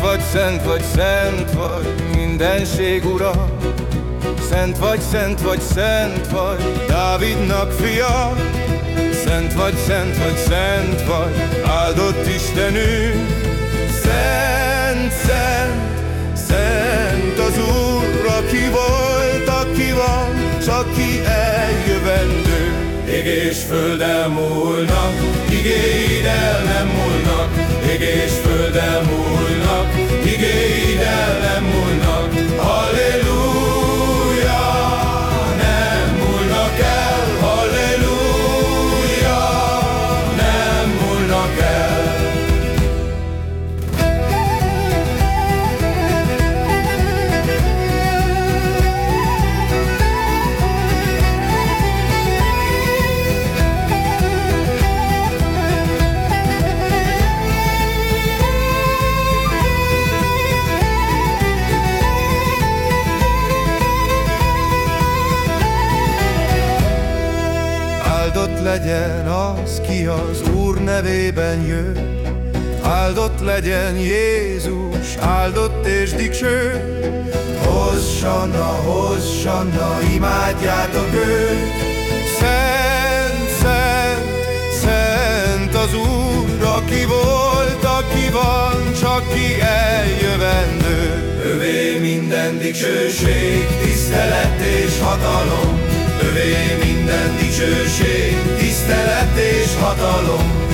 vagy, szent vagy, szent vagy, mindenség ura. Szent vagy, szent vagy, szent vagy, Dávidnak fia. Szent vagy, szent vagy, szent vagy, áldott Istenünk. Szent, szent, szent az Úr, aki volt, aki van, csak ki eljövendő. Ég és föld elmúlnak, igéid el nem múlnak, ég és föld elmúlnak, legyen az, ki az Úr nevében jön. Áldott legyen Jézus, áldott és dicső. Hossanna, hossanna, imádjátok őt. Szent, szent, szent az Úr, aki volt, aki van, csak ki eljövendő. Övé minden dicsőség, tisztelet és hatalom. Övé minden dicsőség, tisztelet és hatalom. Marad